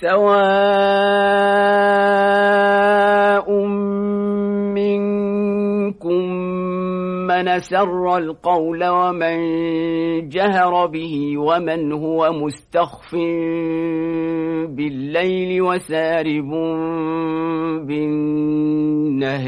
سواء منكم من سر القول ومن جهر به ومن هو مستخف بالليل وسارب بالنهار.